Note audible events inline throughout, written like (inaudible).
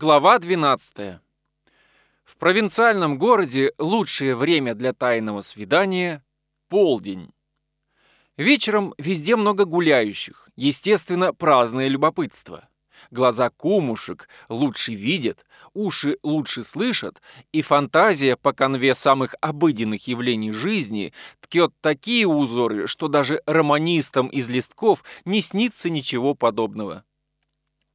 Глава 12. В провинциальном городе лучшее время для тайного свидания – полдень. Вечером везде много гуляющих, естественно, праздное любопытство. Глаза кумушек лучше видят, уши лучше слышат, и фантазия по конве самых обыденных явлений жизни ткет такие узоры, что даже романистам из листков не снится ничего подобного.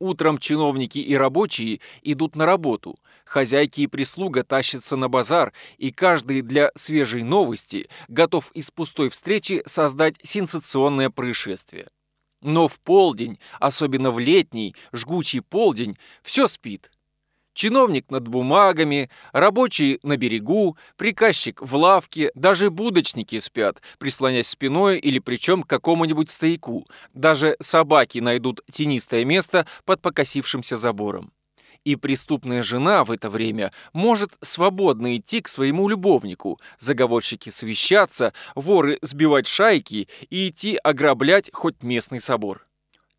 Утром чиновники и рабочие идут на работу, хозяйки и прислуга тащатся на базар, и каждый для свежей новости готов из пустой встречи создать сенсационное происшествие. Но в полдень, особенно в летний, жгучий полдень, все спит. Чиновник над бумагами, рабочий на берегу, приказчик в лавке, даже будочники спят, прислонясь спиной или причем к какому-нибудь стояку. Даже собаки найдут тенистое место под покосившимся забором. И преступная жена в это время может свободно идти к своему любовнику, заговорщики совещаться, воры сбивать шайки и идти ограблять хоть местный собор.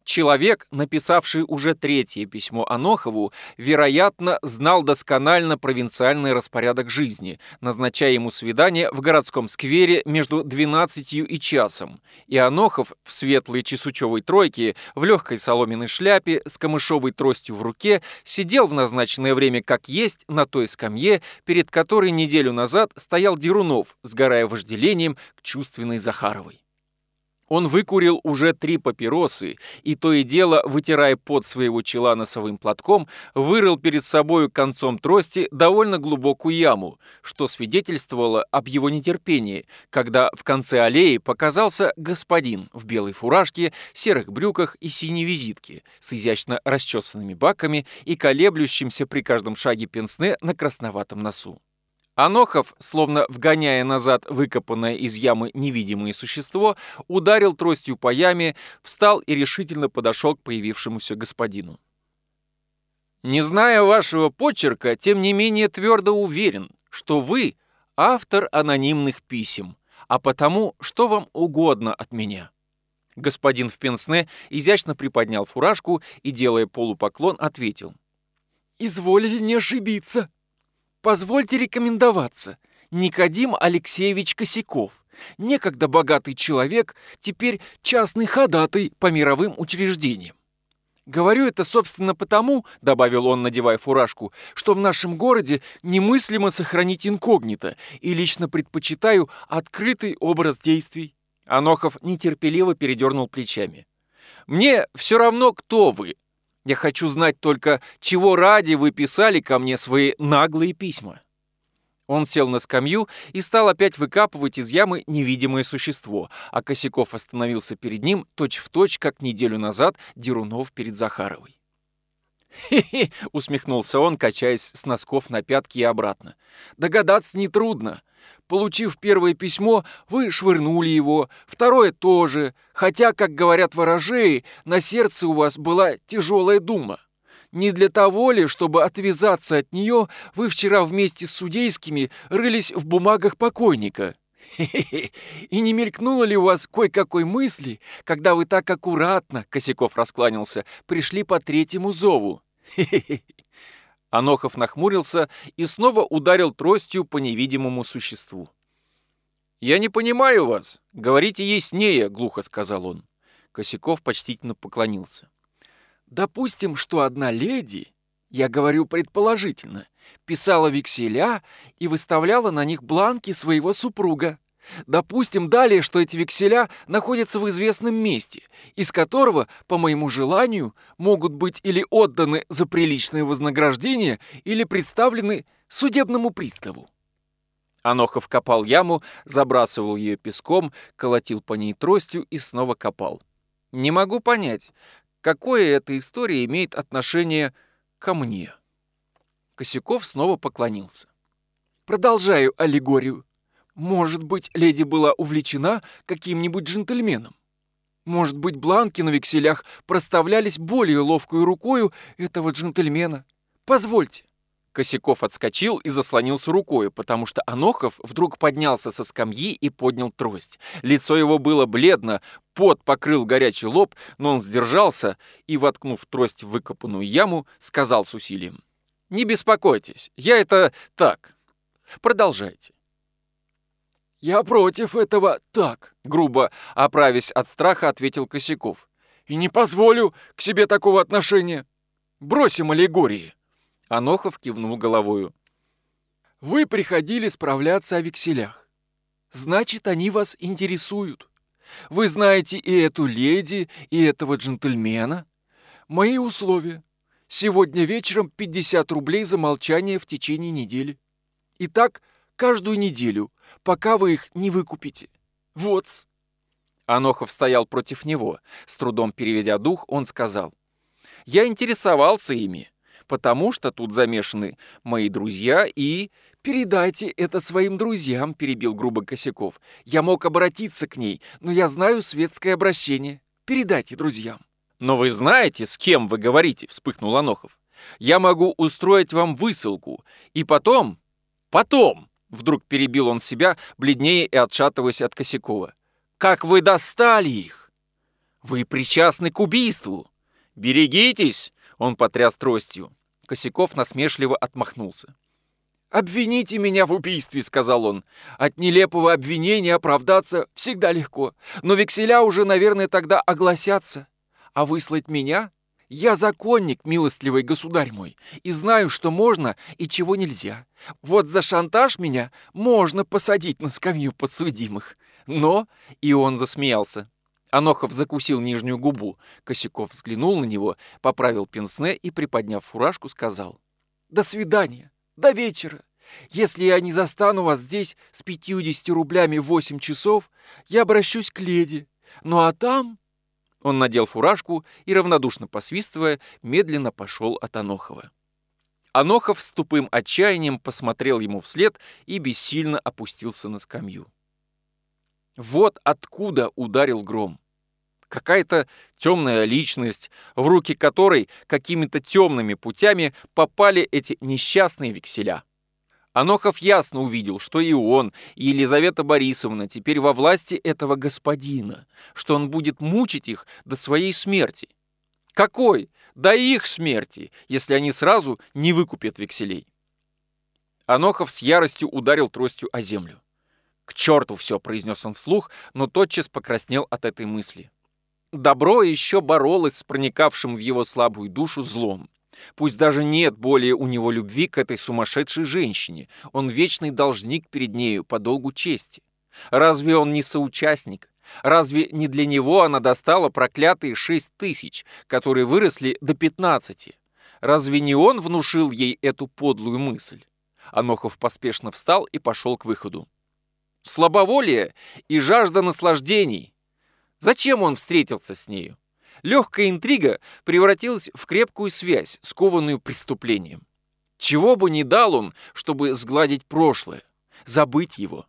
Человек, написавший уже третье письмо Анохову, вероятно, знал досконально провинциальный распорядок жизни, назначая ему свидание в городском сквере между 12 и часом. И Анохов в светлой чесучевой тройке, в легкой соломенной шляпе, с камышовой тростью в руке, сидел в назначенное время как есть на той скамье, перед которой неделю назад стоял Дерунов, сгорая вожделением к чувственной Захаровой. Он выкурил уже три папиросы и то и дело, вытирая пот своего чела носовым платком, вырыл перед собою концом трости довольно глубокую яму, что свидетельствовало об его нетерпении, когда в конце аллеи показался господин в белой фуражке, серых брюках и синей визитке с изящно расчесанными баками и колеблющимся при каждом шаге пенсне на красноватом носу. Анохов, словно вгоняя назад выкопанное из ямы невидимое существо, ударил тростью по яме, встал и решительно подошел к появившемуся господину. «Не зная вашего почерка, тем не менее твердо уверен, что вы автор анонимных писем, а потому, что вам угодно от меня». Господин в пенсне изящно приподнял фуражку и, делая полупоклон, ответил. «Изволили не ошибиться». Позвольте рекомендоваться. Никодим Алексеевич Косяков. Некогда богатый человек, теперь частный ходатай по мировым учреждениям. Говорю это, собственно, потому, добавил он, надевая фуражку, что в нашем городе немыслимо сохранить инкогнито, и лично предпочитаю открытый образ действий. Анохов нетерпеливо передернул плечами. Мне все равно, кто вы, я хочу знать только, чего ради вы писали ко мне свои наглые письма». Он сел на скамью и стал опять выкапывать из ямы невидимое существо, а Косяков остановился перед ним точь-в-точь, точь, как неделю назад Дерунов перед Захаровой. «Хе-хе!» (laughs) — усмехнулся он, качаясь с носков на пятки и обратно. «Догадаться нетрудно. Получив первое письмо, вы швырнули его, второе тоже, хотя, как говорят ворожеи, на сердце у вас была тяжелая дума. Не для того ли, чтобы отвязаться от нее, вы вчера вместе с судейскими рылись в бумагах покойника? (laughs) И не мелькнуло ли у вас кое-какой мысли, когда вы так аккуратно, Косяков раскланялся, пришли по третьему зову? (laughs) Анохов нахмурился и снова ударил тростью по невидимому существу. «Я не понимаю вас. Говорите яснее», — глухо сказал он. Косяков почтительно поклонился. «Допустим, что одна леди, я говорю предположительно, писала векселя и выставляла на них бланки своего супруга. Допустим далее, что эти векселя находятся в известном месте, из которого, по моему желанию, могут быть или отданы за приличное вознаграждение, или представлены судебному приставу. Анохов копал яму, забрасывал ее песком, колотил по ней тростью и снова копал. Не могу понять, какое эта история имеет отношение ко мне. Косяков снова поклонился. Продолжаю аллегорию. Может быть, леди была увлечена каким-нибудь джентльменом? Может быть, бланки на векселях проставлялись более ловкой рукою этого джентльмена? Позвольте. Косяков отскочил и заслонился рукой, потому что Анохов вдруг поднялся со скамьи и поднял трость. Лицо его было бледно, пот покрыл горячий лоб, но он сдержался и, воткнув трость в выкопанную яму, сказал с усилием. Не беспокойтесь, я это так. Продолжайте. «Я против этого так», — грубо оправясь от страха, ответил Косяков. «И не позволю к себе такого отношения. Бросим аллегории». Анохов кивнул головою. «Вы приходили справляться о векселях. Значит, они вас интересуют. Вы знаете и эту леди, и этого джентльмена. Мои условия. Сегодня вечером 50 рублей за молчание в течение недели. Итак, каждую неделю, пока вы их не выкупите. Вот -с. Анохов стоял против него. С трудом переведя дух, он сказал. «Я интересовался ими, потому что тут замешаны мои друзья и...» «Передайте это своим друзьям», — перебил грубо Косяков. «Я мог обратиться к ней, но я знаю светское обращение. Передайте друзьям». «Но вы знаете, с кем вы говорите?» — вспыхнул Анохов. «Я могу устроить вам высылку, и потом...» «Потом!» — вдруг перебил он себя, бледнее и отшатываясь от Косякова. «Как вы достали их! Вы причастны к убийству! Берегитесь!» — он потряс тростью. Косяков насмешливо отмахнулся. «Обвините меня в убийстве», — сказал он. «От нелепого обвинения оправдаться всегда легко, но векселя уже, наверное, тогда огласятся. А выслать меня? Я законник, милостливый государь мой, и знаю, что можно и чего нельзя. Вот за шантаж меня можно посадить на скамью подсудимых. Но...» И он засмеялся. Анохов закусил нижнюю губу. Косяков взглянул на него, поправил пенсне и, приподняв фуражку, сказал. «До свидания». До вечера. Если я не застану вас здесь с 50 рублями в 8 часов, я обращусь к леди. Ну а там...» Он надел фуражку и, равнодушно посвистывая, медленно пошел от Анохова. Анохов с тупым отчаянием посмотрел ему вслед и бессильно опустился на скамью. Вот откуда ударил гром. Какая-то темная личность, в руки которой какими-то темными путями попали эти несчастные векселя. Анохов ясно увидел, что и он, и Елизавета Борисовна теперь во власти этого господина, что он будет мучить их до своей смерти. Какой? До их смерти, если они сразу не выкупят векселей. Анохов с яростью ударил тростью о землю. «К черту все!» — произнес он вслух, но тотчас покраснел от этой мысли. Добро еще боролось с проникавшим в его слабую душу злом. Пусть даже нет более у него любви к этой сумасшедшей женщине, он вечный должник перед нею по долгу чести. Разве он не соучастник? Разве не для него она достала проклятые шесть тысяч, которые выросли до пятнадцати? Разве не он внушил ей эту подлую мысль? Анохов поспешно встал и пошел к выходу. Слабоволие и жажда наслаждений Зачем он встретился с нею? Легкая интрига превратилась в крепкую связь, скованную преступлением. Чего бы ни дал он, чтобы сгладить прошлое, забыть его.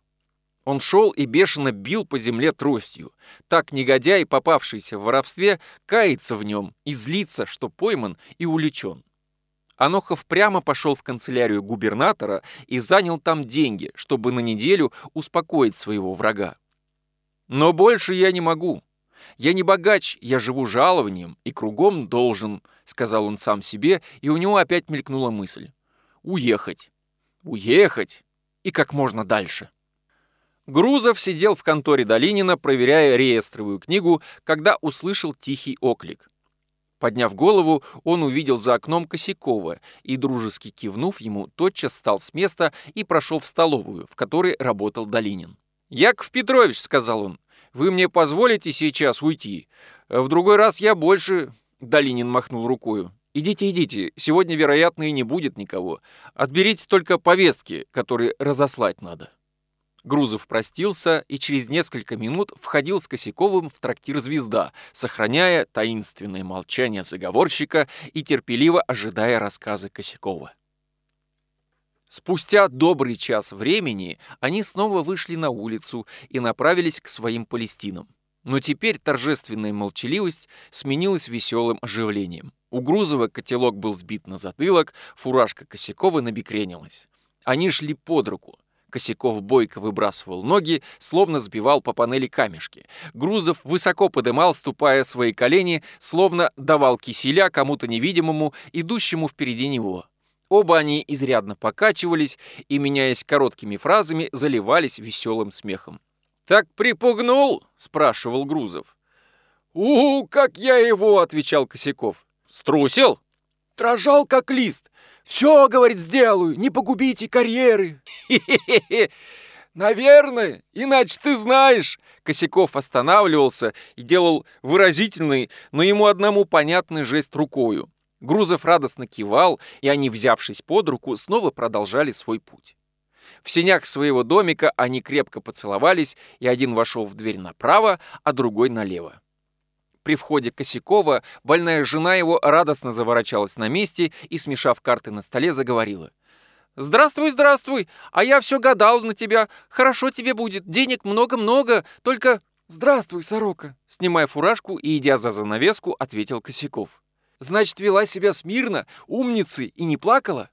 Он шел и бешено бил по земле тростью. Так негодяй, попавшийся в воровстве, кается в нем и злится, что пойман и уличен. Анохов прямо пошел в канцелярию губернатора и занял там деньги, чтобы на неделю успокоить своего врага. Но больше я не могу. Я не богач, я живу жалованием и кругом должен, сказал он сам себе, и у него опять мелькнула мысль. Уехать. Уехать. И как можно дальше. Грузов сидел в конторе Долинина, проверяя реестровую книгу, когда услышал тихий оклик. Подняв голову, он увидел за окном Косякова и, дружески кивнув ему, тотчас встал с места и прошел в столовую, в которой работал Долинин. «Яков Петрович», — сказал он, — «вы мне позволите сейчас уйти? В другой раз я больше...» — Долинин махнул рукою. «Идите, идите, сегодня, вероятно, и не будет никого. Отберите только повестки, которые разослать надо». Грузов простился и через несколько минут входил с Косяковым в трактир «Звезда», сохраняя таинственное молчание заговорщика и терпеливо ожидая рассказа Косякова. Спустя добрый час времени они снова вышли на улицу и направились к своим палестинам. Но теперь торжественная молчаливость сменилась веселым оживлением. У Грузова котелок был сбит на затылок, фуражка Косякова набекренилась. Они шли под руку. Косяков бойко выбрасывал ноги, словно сбивал по панели камешки. Грузов высоко подымал, ступая свои колени, словно давал киселя кому-то невидимому, идущему впереди него. Оба они изрядно покачивались и, меняясь короткими фразами, заливались веселым смехом. «Так припугнул?» — спрашивал Грузов. «У, как я его!» — отвечал Косяков. «Струсил?» «Дрожал, как лист. Все, — говорит, — сделаю, не погубите карьеры». «Хе-хе-хе! Наверное, иначе ты знаешь!» Косяков останавливался и делал выразительный, но ему одному понятный жест рукою. Грузов радостно кивал, и они, взявшись под руку, снова продолжали свой путь. В сенях своего домика они крепко поцеловались, и один вошел в дверь направо, а другой налево. При входе Косякова больная жена его радостно заворочалась на месте и, смешав карты на столе, заговорила. «Здравствуй, здравствуй! А я все гадал на тебя. Хорошо тебе будет, денег много-много, только...» «Здравствуй, сорока!» Снимая фуражку и идя за занавеску, ответил Косяков. Значит, вела себя смирно, умницей и не плакала?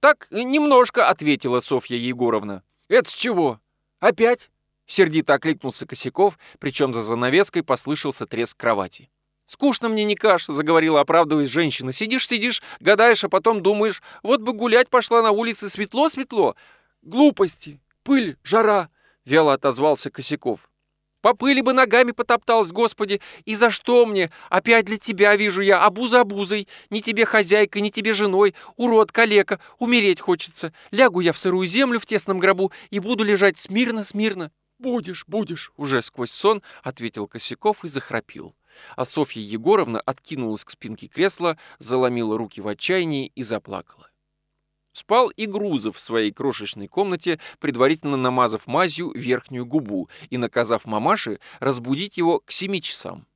Так, немножко, ответила Софья Егоровна. Это с чего? Опять? Сердито окликнулся Косяков, причем за занавеской послышался треск кровати. «Скучно мне, Никаш», — заговорила, оправдываясь женщина. «Сидишь-сидишь, гадаешь, а потом думаешь, вот бы гулять пошла на улице, светло-светло». «Глупости, пыль, жара», — вяло отозвался Косяков. По пыли бы ногами потопталась, Господи. И за что мне? Опять для тебя вижу я, обуза обузой. Ни тебе хозяйкой, ни тебе женой. Урод, калека, умереть хочется. Лягу я в сырую землю в тесном гробу и буду лежать смирно-смирно. «Будешь, будешь», — уже сквозь сон ответил Косяков и захрапил. А Софья Егоровна откинулась к спинке кресла, заломила руки в отчаянии и заплакала. Спал и Грузов в своей крошечной комнате, предварительно намазав мазью верхнюю губу и наказав мамаше разбудить его к семи часам.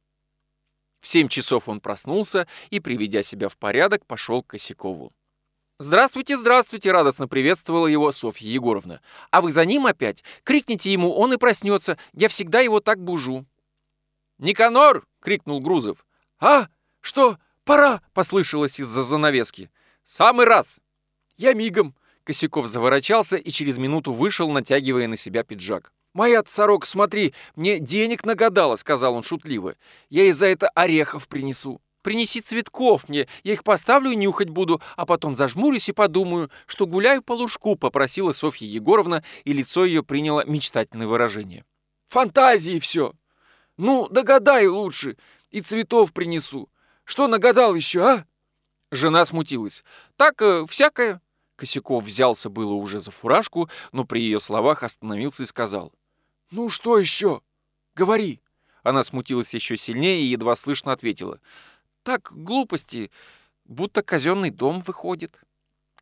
В семь часов он проснулся и, приведя себя в порядок, пошел к Косякову. «Здравствуйте, здравствуйте!» — радостно приветствовала его Софья Егоровна. «А вы за ним опять? Крикните ему, он и проснется. Я всегда его так бужу». «Никанор!» — крикнул Грузов. «А? Что? Пора!» — послышалось из-за занавески. «Самый раз!» «Я мигом!» Косяков заворочался и через минуту вышел, натягивая на себя пиджак. «Моя сорок, смотри, мне денег нагадала», — сказал он шутливо. «Я и за это орехов принесу». «Принеси цветков мне, я их поставлю и нюхать буду, а потом зажмурюсь и подумаю, что гуляю по лужку», — попросила Софья Егоровна, и лицо ее приняло мечтательное выражение. «Фантазии все! Ну, догадай лучше, и цветов принесу. Что нагадал еще, а?» Жена смутилась. «Так, э, всякое». Косяков взялся было уже за фуражку, но при ее словах остановился и сказал. «Ну что еще? Говори!» Она смутилась еще сильнее и едва слышно ответила. «Так, глупости, будто казенный дом выходит».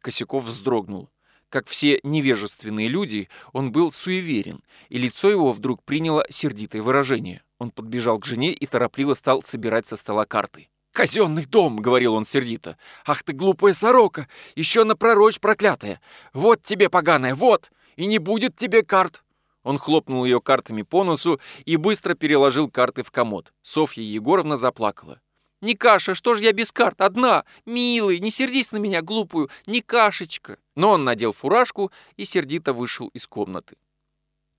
Косяков вздрогнул. Как все невежественные люди, он был суеверен, и лицо его вдруг приняло сердитое выражение. Он подбежал к жене и торопливо стал собирать со стола карты. «Казенный дом!» — говорил он сердито. «Ах ты глупая сорока! Еще напророчь проклятая! Вот тебе, поганая, вот! И не будет тебе карт!» Он хлопнул ее картами по носу и быстро переложил карты в комод. Софья Егоровна заплакала. «Не каша, что ж я без карт? Одна! Милый, не сердись на меня, глупую! Не кашечка!» Но он надел фуражку и сердито вышел из комнаты.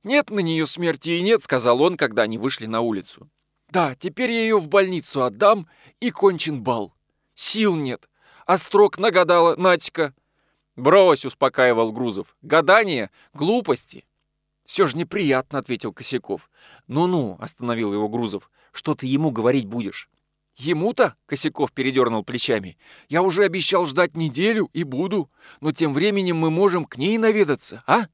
«Нет на нее смерти и нет», — сказал он, когда они вышли на улицу. Да, теперь я ее в больницу отдам, и кончен бал. Сил нет. А строк нагадала Натика. Брось, успокаивал Грузов. Гадание — глупости. Все же неприятно, ответил Косяков. Ну-ну, остановил его Грузов. Что ты ему говорить будешь? Ему-то, Косяков передернул плечами, я уже обещал ждать неделю и буду, но тем временем мы можем к ней наведаться, а?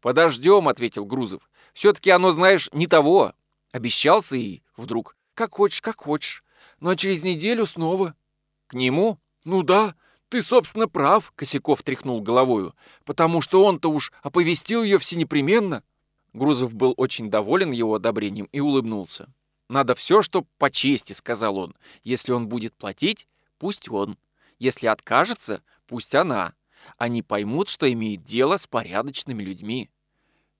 Подождем, ответил Грузов. Все-таки оно, знаешь, не того. Обещался и вдруг «Как хочешь, как хочешь, но через неделю снова». «К нему?» «Ну да, ты, собственно, прав», — Косяков тряхнул головою, «потому что он-то уж оповестил ее всенепременно». Грузов был очень доволен его одобрением и улыбнулся. «Надо все, что по чести», — сказал он. «Если он будет платить, пусть он. Если откажется, пусть она. Они поймут, что имеет дело с порядочными людьми».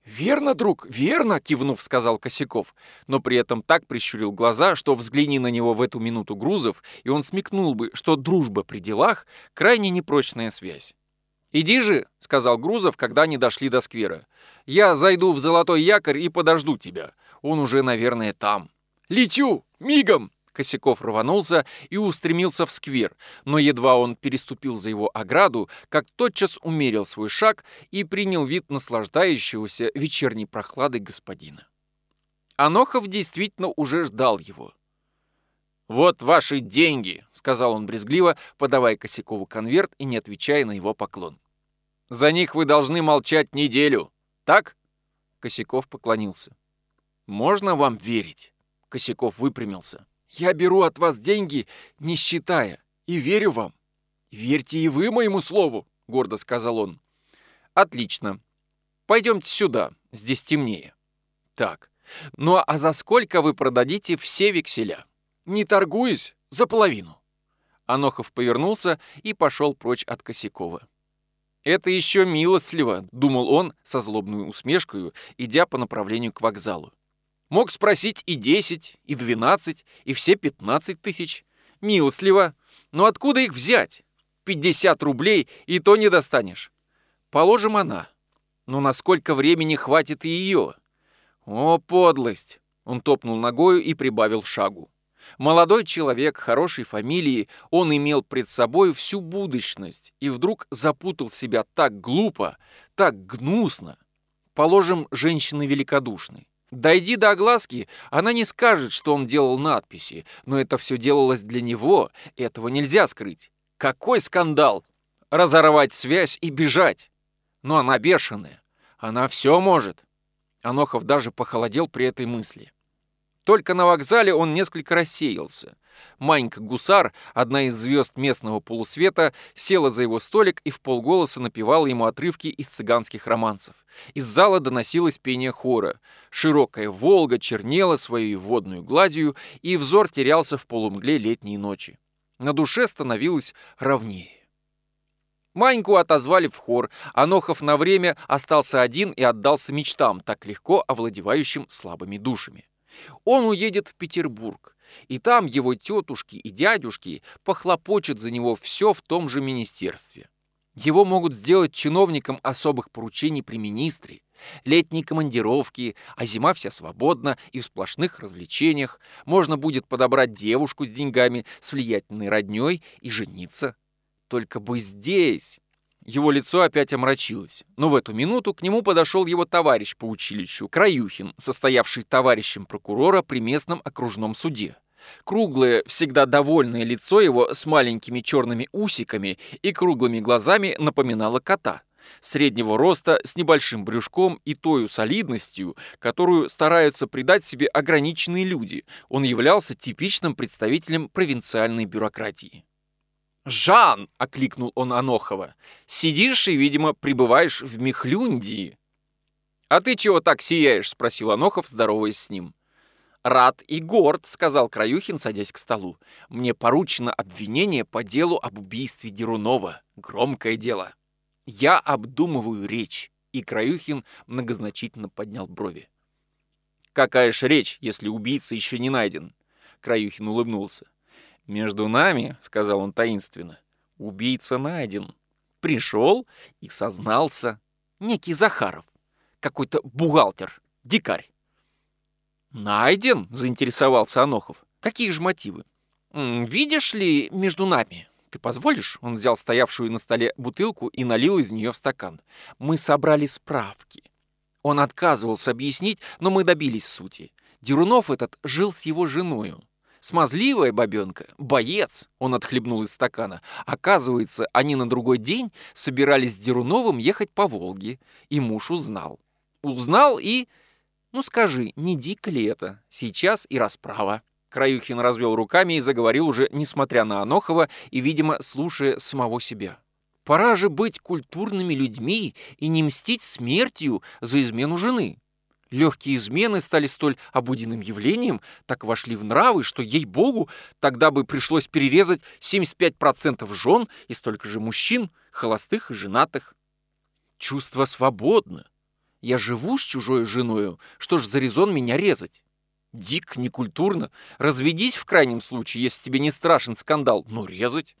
«Верно, друг, верно!» — кивнув, сказал Косяков, но при этом так прищурил глаза, что взгляни на него в эту минуту Грузов, и он смекнул бы, что дружба при делах — крайне непрочная связь. «Иди же», — сказал Грузов, когда они дошли до сквера. «Я зайду в золотой якорь и подожду тебя. Он уже, наверное, там». «Лечу! Мигом!» Косяков рванулся и устремился в сквер, но едва он переступил за его ограду, как тотчас умерил свой шаг и принял вид наслаждающегося вечерней прохладой господина. Анохов действительно уже ждал его. «Вот ваши деньги», — сказал он брезгливо, подавая Косякову конверт и не отвечая на его поклон. «За них вы должны молчать неделю, так?» Косяков поклонился. «Можно вам верить?» Косяков выпрямился. «Я беру от вас деньги, не считая, и верю вам. Верьте и вы моему слову», — гордо сказал он. «Отлично. Пойдемте сюда, здесь темнее». «Так, ну а за сколько вы продадите все векселя?» «Не торгуюсь, за половину». Анохов повернулся и пошел прочь от Косякова. «Это еще милостливо», — думал он со злобной усмешкой, идя по направлению к вокзалу. «Мог спросить и 10, и 12, и все 15 тысяч. Милостливо. Но откуда их взять? 50 рублей и то не достанешь. Положим она. Но на сколько времени хватит и ее? О, подлость!» Он топнул ногою и прибавил шагу. Молодой человек хорошей фамилии, он имел пред собой всю будущность и вдруг запутал себя так глупо, так гнусно. Положим, женщины великодушны. Дойди до огласки, она не скажет, что он делал надписи, но это все делалось для него, этого нельзя скрыть. Какой скандал! Разорвать связь и бежать! Но она бешеная, она все может. Анохов даже похолодел при этой мысли. Только на вокзале он несколько рассеялся. Манька Гусар, одна из звезд местного полусвета, села за его столик и в полголоса напевала ему отрывки из цыганских романсов. Из зала доносилось пение хора. Широкая Волга чернела своей водную гладью, и взор терялся в полумгле летней ночи. На душе становилось ровнее. Маньку отозвали в хор, а Нохов на время остался один и отдался мечтам, так легко овладевающим слабыми душами. Он уедет в Петербург, и там его тетушки и дядюшки похлопочут за него все в том же министерстве. Его могут сделать чиновником особых поручений при министре, летние командировки, а зима вся свободна и в сплошных развлечениях. Можно будет подобрать девушку с деньгами, с влиятельной родней и жениться. Только бы здесь, его лицо опять омрачилось, но в эту минуту к нему подошел его товарищ по училищу, Краюхин, состоявший товарищем прокурора при местном окружном суде. Круглое, всегда довольное лицо его с маленькими черными усиками и круглыми глазами напоминало кота. Среднего роста, с небольшим брюшком и той солидностью, которую стараются придать себе ограниченные люди, он являлся типичным представителем провинциальной бюрократии. «Жан!» — окликнул он Анохова. «Сидишь и, видимо, пребываешь в Михлюндии». «А ты чего так сияешь?» — спросил Анохов, здороваясь с ним. «Рад и горд», — сказал Краюхин, садясь к столу. «Мне поручено обвинение по делу об убийстве Дерунова. Громкое дело. Я обдумываю речь». И Краюхин многозначительно поднял брови. «Какая ж речь, если убийца еще не найден?» Краюхин улыбнулся. «Между нами, — сказал он таинственно, — убийца найден. Пришел и сознался. Некий Захаров, какой-то бухгалтер, дикарь». «Найден?» — заинтересовался Анохов. «Какие же мотивы?» «Видишь ли, между нами...» «Ты позволишь?» Он взял стоявшую на столе бутылку и налил из нее в стакан. «Мы собрали справки». Он отказывался объяснить, но мы добились сути. Дерунов этот жил с его женою. Смазливая бабенка, боец, он отхлебнул из стакана. Оказывается, они на другой день собирались с Деруновым ехать по Волге, и муж узнал. Узнал и... Ну скажи, не дико ли это? Сейчас и расправа. Краюхин развел руками и заговорил уже, несмотря на Анохова и, видимо, слушая самого себя. Пора же быть культурными людьми и не мстить смертью за измену жены. Легкие измены стали столь обыденным явлением, так вошли в нравы, что, ей-богу, тогда бы пришлось перерезать 75% жен и столько же мужчин, холостых и женатых. Чувство свободно. Я живу с чужой женою, что ж за резон меня резать? Дик, некультурно. Разведись в крайнем случае, если тебе не страшен скандал, но резать.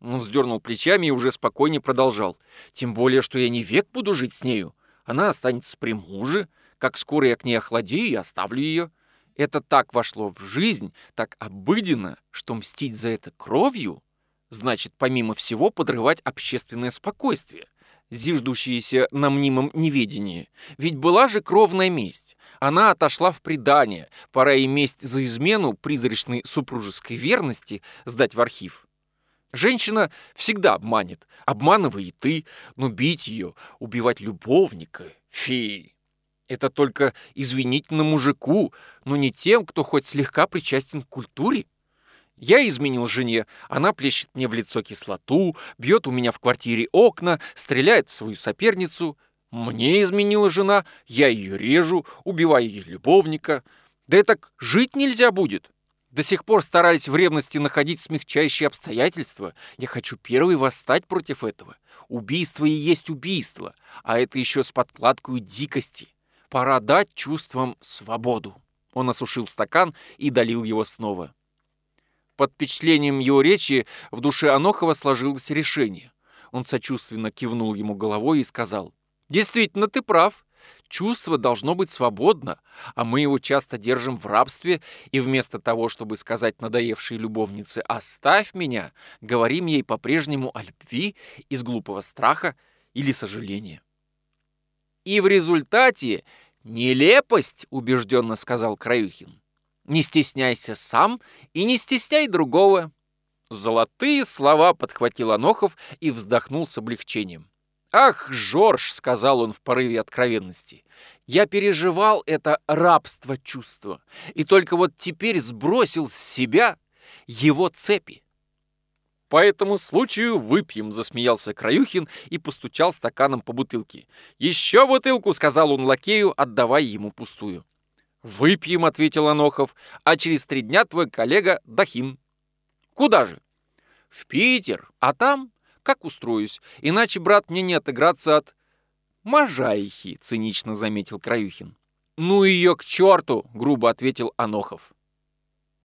Он сдернул плечами и уже спокойнее продолжал. Тем более, что я не век буду жить с нею. Она останется при муже, как скоро я к ней охладею и оставлю ее. Это так вошло в жизнь, так обыденно, что мстить за это кровью значит, помимо всего, подрывать общественное спокойствие, зиждущееся на мнимом неведении. Ведь была же кровная месть. Она отошла в предание. Пора и месть за измену призрачной супружеской верности сдать в архив. Женщина всегда обманет. Обманывай и ты, но бить ее, убивать любовника — фи. Это только извинительно мужику, но не тем, кто хоть слегка причастен к культуре. Я изменил жене, она плещет мне в лицо кислоту, бьет у меня в квартире окна, стреляет в свою соперницу. Мне изменила жена, я ее режу, убиваю ее любовника. Да и так жить нельзя будет. До сих пор старались в ревности находить смягчающие обстоятельства. Я хочу первый восстать против этого. Убийство и есть убийство, а это еще с подкладкой дикости. Пора дать чувствам свободу. Он осушил стакан и долил его снова. Под впечатлением его речи в душе Анохова сложилось решение. Он сочувственно кивнул ему головой и сказал, «Действительно, ты прав. Чувство должно быть свободно, а мы его часто держим в рабстве, и вместо того, чтобы сказать надоевшей любовнице «оставь меня», говорим ей по-прежнему о любви из глупого страха или сожаления. И в результате «Нелепость», — убежденно сказал Краюхин. «Не стесняйся сам и не стесняй другого». Золотые слова подхватил Анохов и вздохнул с облегчением. «Ах, Жорж!» — сказал он в порыве откровенности. «Я переживал это рабство чувства, и только вот теперь сбросил с себя его цепи. «По этому случаю выпьем», — засмеялся Краюхин и постучал стаканом по бутылке. «Еще бутылку», — сказал он лакею, отдавая ему пустую. «Выпьем», — ответил Анохов, «а через три дня твой коллега Дахин». «Куда же?» «В Питер, а там как устроюсь, иначе, брат, мне не отыграться от...» «Можайхи», — цинично заметил Краюхин. «Ну ее к черту!» — грубо ответил Анохов.